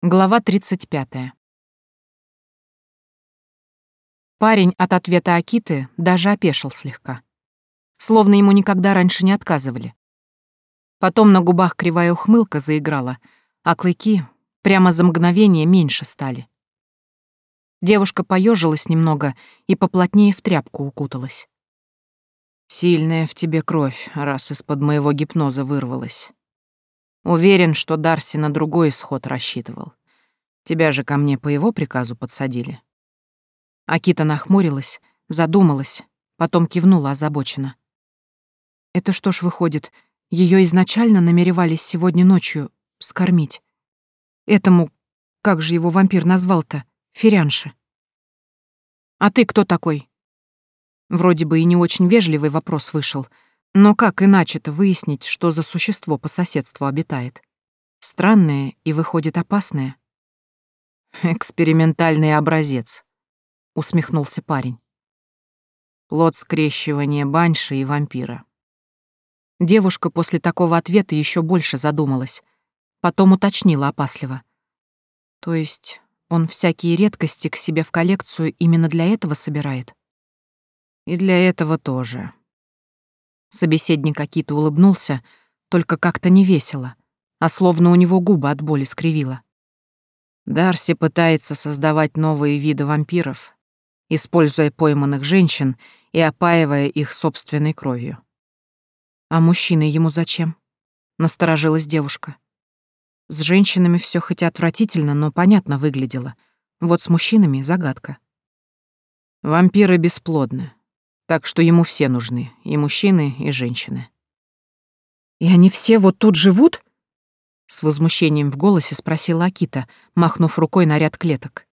Глава 35. Парень от ответа Акиты даже опешил слегка. Словно ему никогда раньше не отказывали. Потом на губах кривая ухмылка заиграла, а клыки прямо за мгновение меньше стали. Девушка поежилась немного и поплотнее в тряпку укуталась. «Сильная в тебе кровь, раз из-под моего гипноза вырвалась. Уверен, что Дарси на другой исход рассчитывал. Тебя же ко мне по его приказу подсадили». Акита нахмурилась, задумалась, потом кивнула озабоченно. «Это что ж выходит, ее изначально намеревались сегодня ночью скормить? Этому, как же его вампир назвал-то, Ферянше?» «А ты кто такой?» Вроде бы и не очень вежливый вопрос вышел, но как иначе-то выяснить, что за существо по соседству обитает? Странное и, выходит, опасное. «Экспериментальный образец», — усмехнулся парень. Плод скрещивания банши и вампира. Девушка после такого ответа еще больше задумалась. Потом уточнила опасливо. То есть он всякие редкости к себе в коллекцию именно для этого собирает? И для этого тоже. Собеседник Акита улыбнулся, только как-то невесело, а словно у него губы от боли скривило. Дарси пытается создавать новые виды вампиров, используя пойманных женщин и опаивая их собственной кровью. А мужчины ему зачем? Насторожилась девушка. С женщинами все хоть и отвратительно, но понятно выглядело. Вот с мужчинами загадка. Вампиры бесплодны, так что ему все нужны, и мужчины, и женщины. «И они все вот тут живут?» С возмущением в голосе спросила Акита, махнув рукой на ряд клеток.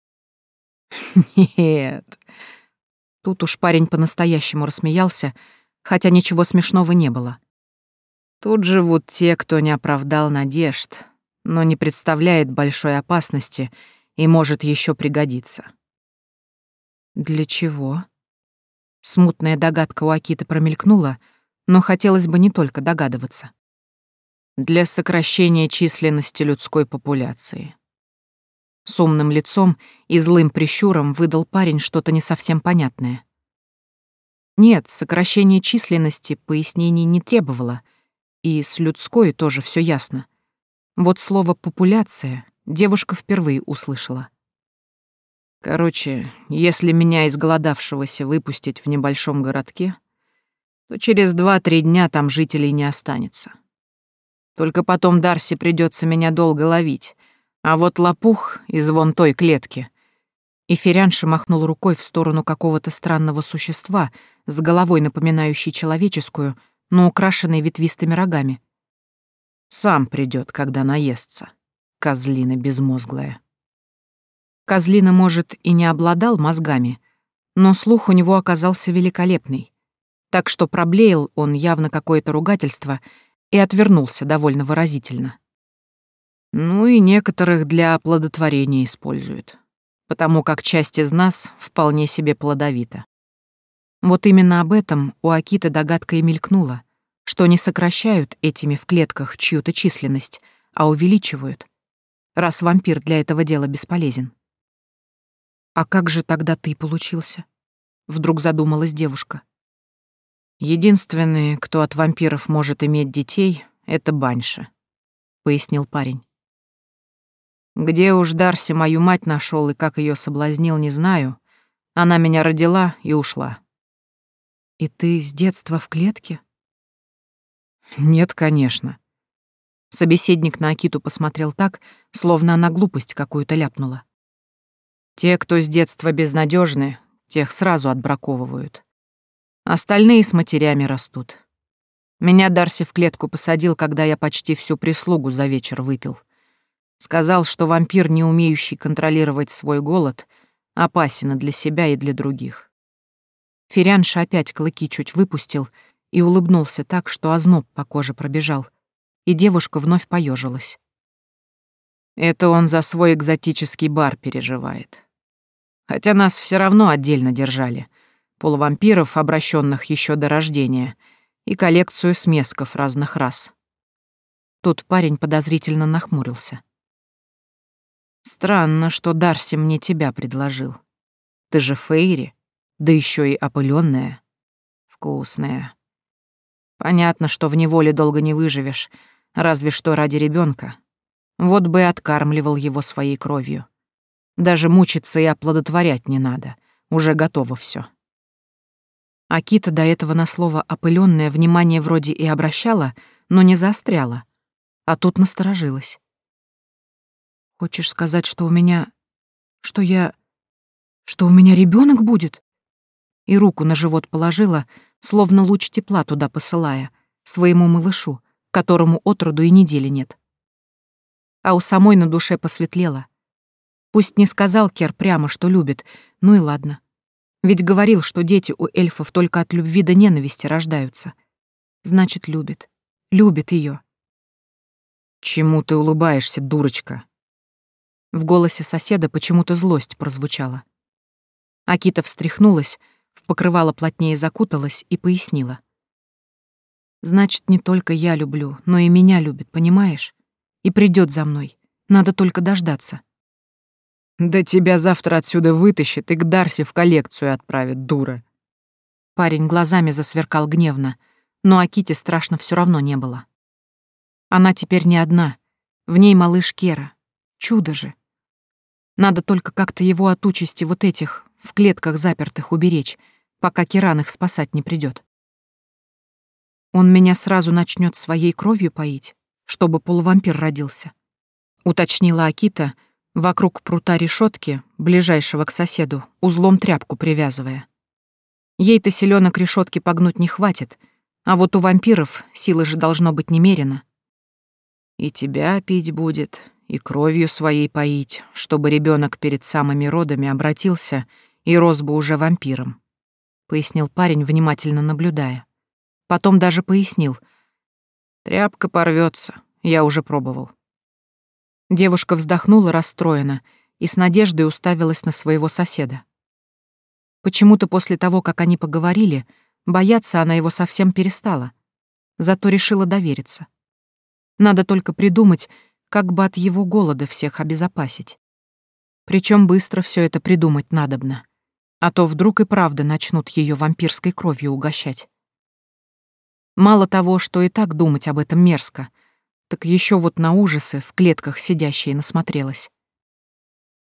«Нет». Тут уж парень по-настоящему рассмеялся, хотя ничего смешного не было. Тут живут те, кто не оправдал надежд, но не представляет большой опасности и может еще пригодиться. «Для чего?» Смутная догадка у Акиты промелькнула, но хотелось бы не только догадываться. Для сокращения численности людской популяции. С умным лицом и злым прищуром выдал парень что-то не совсем понятное. Нет, сокращение численности пояснений не требовало, и с людской тоже все ясно. Вот слово «популяция» девушка впервые услышала. Короче, если меня изголодавшегося выпустить в небольшом городке, то через два-три дня там жителей не останется. Только потом Дарси придется меня долго ловить, а вот лопух из вон той клетки. И Ферянша махнул рукой в сторону какого-то странного существа с головой, напоминающей человеческую, но украшенной ветвистыми рогами. Сам придет, когда наестся, козлина безмозглая. Козлина, может, и не обладал мозгами, но слух у него оказался великолепный. Так что проблеял он явно какое-то ругательство и отвернулся довольно выразительно. Ну и некоторых для оплодотворения используют, потому как часть из нас вполне себе плодовита. Вот именно об этом у Акиты догадка и мелькнула, что не сокращают этими в клетках чью-то численность, а увеличивают, раз вампир для этого дела бесполезен. «А как же тогда ты получился?» Вдруг задумалась девушка. «Единственный, кто от вампиров может иметь детей, — это Баньша», — пояснил парень. «Где уж Дарси мою мать нашел и как ее соблазнил, не знаю. Она меня родила и ушла». «И ты с детства в клетке?» «Нет, конечно». Собеседник на Акиту посмотрел так, словно она глупость какую-то ляпнула. Те, кто с детства безнадежны, тех сразу отбраковывают. Остальные с матерями растут. Меня Дарси в клетку посадил, когда я почти всю прислугу за вечер выпил. Сказал, что вампир, не умеющий контролировать свой голод, опасен для себя и для других. Ферянша опять клыки чуть выпустил и улыбнулся так, что озноб по коже пробежал, и девушка вновь поежилась. Это он за свой экзотический бар переживает. Хотя нас все равно отдельно держали. Полувампиров, обращенных еще до рождения, и коллекцию смесков разных рас. Тут парень подозрительно нахмурился. Странно, что Дарси мне тебя предложил. Ты же Фейри, да еще и опыленная. Вкусная. Понятно, что в неволе долго не выживешь, разве что ради ребенка. Вот бы и откармливал его своей кровью. Даже мучиться и оплодотворять не надо. Уже готово все. Акита до этого на слово «опылённое» внимание вроде и обращала, но не заостряла. А тут насторожилась. Хочешь сказать, что у меня... что я... что у меня ребенок будет? И руку на живот положила, словно луч тепла туда посылая, своему малышу, которому отроду и недели нет. А у самой на душе посветлело. Пусть не сказал Кер прямо, что любит, ну и ладно. Ведь говорил, что дети у эльфов только от любви до ненависти рождаются. Значит, любит. Любит ее. «Чему ты улыбаешься, дурочка?» В голосе соседа почему-то злость прозвучала. Акита встряхнулась, в покрывало плотнее закуталась и пояснила. «Значит, не только я люблю, но и меня любит, понимаешь? И придет за мной. Надо только дождаться». «Да тебя завтра отсюда вытащит и к Дарси в коллекцию отправит, дура». Парень глазами засверкал гневно, но Аките страшно все равно не было. Она теперь не одна. В ней малыш Кера. Чудо же. Надо только как-то его от участи вот этих, в клетках запертых, уберечь, пока Киран их спасать не придет. Он меня сразу начнет своей кровью поить, чтобы полувампир родился. Уточнила Акита, вокруг прута решетки, ближайшего к соседу, узлом тряпку привязывая. Ей-то селенок решетки погнуть не хватит, а вот у вампиров силы же должно быть немерено. И тебя пить будет, и кровью своей поить, чтобы ребенок перед самыми родами обратился и рос бы уже вампиром», — пояснил парень, внимательно наблюдая. Потом даже пояснил. «Тряпка порвется, я уже пробовал». Девушка вздохнула расстроенно и с надеждой уставилась на своего соседа. Почему-то после того, как они поговорили, бояться она его совсем перестала, зато решила довериться. Надо только придумать, как бы от его голода всех обезопасить. Причем быстро все это придумать надобно, а то вдруг и правда начнут ее вампирской кровью угощать. Мало того, что и так думать об этом мерзко, так еще вот на ужасы в клетках сидящие насмотрелась.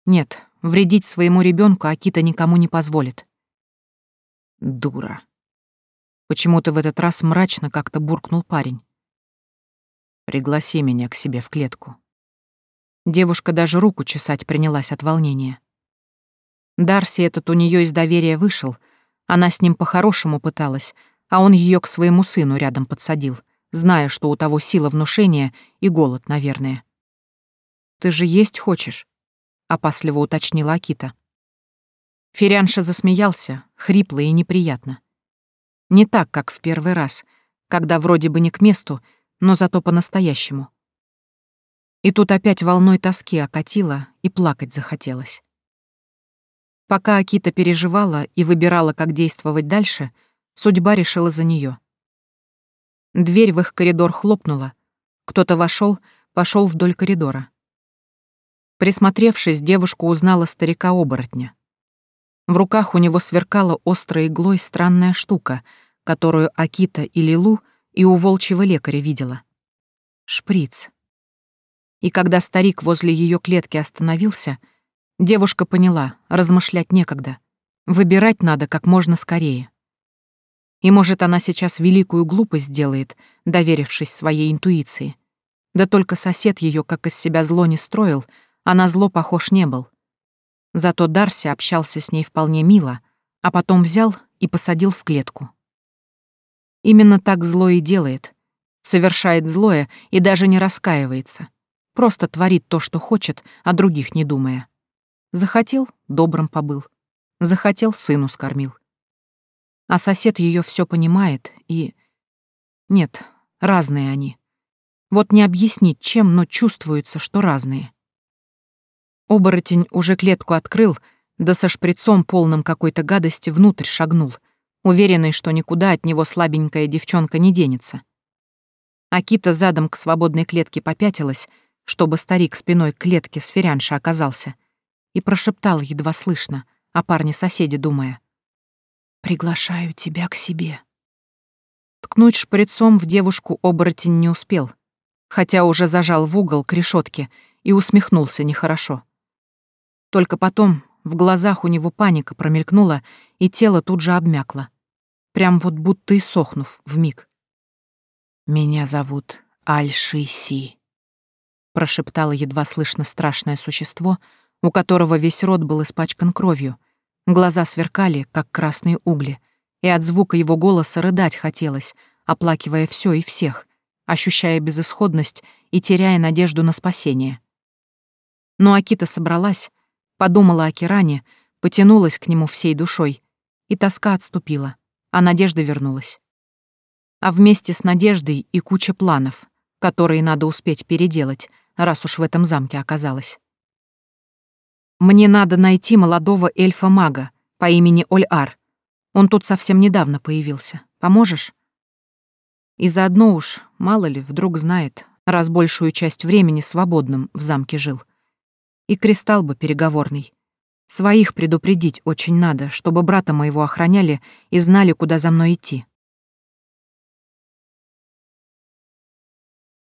Нет, вредить своему ребенку Акита никому не позволит. Дура. Почему-то в этот раз мрачно как-то буркнул парень. Пригласи меня к себе в клетку. Девушка даже руку чесать принялась от волнения. Дарси этот у нее из доверия вышел, она с ним по-хорошему пыталась, а он ее к своему сыну рядом подсадил, зная, что у того сила внушения и голод, наверное. «Ты же есть хочешь?» — опасливо уточнила Акита. Ферянша засмеялся, хрипло и неприятно. Не так, как в первый раз, когда вроде бы не к месту, но зато по-настоящему. И тут опять волной тоски окатило, и плакать захотелось. Пока Акита переживала и выбирала, как действовать дальше, судьба решила за нее. Дверь в их коридор хлопнула. Кто-то вошел, пошел вдоль коридора. Присмотревшись, девушка узнала старика-оборотня. В руках у него сверкала острой иглой странная штука, которую Акита и Лилу и у волчьего лекаря видела. Шприц. И когда старик возле ее клетки остановился, девушка поняла, размышлять некогда. Выбирать надо как можно скорее. И может, она сейчас великую глупость сделает, доверившись своей интуиции. Да только сосед ее, как из себя зло не строил, а на зло похож не был. Зато Дарси общался с ней вполне мило, а потом взял и посадил в клетку. Именно так зло и делает. Совершает злое и даже не раскаивается. Просто творит то, что хочет, о других не думая. Захотел — добрым побыл. Захотел — сыну скормил. А сосед ее все понимает и... Нет, разные они. Вот не объяснить, чем, но чувствуется, что разные. Оборотень уже клетку открыл, да со шприцом полным какой-то гадости внутрь шагнул — уверенный, что никуда от него слабенькая девчонка не денется. Акита задом к свободной клетке попятилась, чтобы старик спиной к клетке сферянши оказался, и прошептал едва слышно, о парне-соседе думая. «Приглашаю тебя к себе». Ткнуть шприцом в девушку оборотень не успел, хотя уже зажал в угол к решетке и усмехнулся нехорошо. Только потом в глазах у него паника промелькнула, и тело тут же обмякло. Прям вот будто и сохнув вмиг. «Меня зовут Аль-Шиси», — прошептало едва слышно страшное существо, у которого весь рот был испачкан кровью. Глаза сверкали, как красные угли, и от звука его голоса рыдать хотелось, оплакивая все и всех, ощущая безысходность и теряя надежду на спасение. Но Акита собралась, подумала о Киране, потянулась к нему всей душой, и тоска отступила, а надежда вернулась. А вместе с надеждой и куча планов, которые надо успеть переделать, раз уж в этом замке оказалась. Мне надо найти молодого эльфа-мага по имени Оль-Ар. Он тут совсем недавно появился. Поможешь? И заодно уж, мало ли, вдруг знает, раз большую часть времени свободным в замке жил. И кристалл бы переговорный. Своих предупредить очень надо, чтобы брата моего охраняли и знали, куда за мной идти.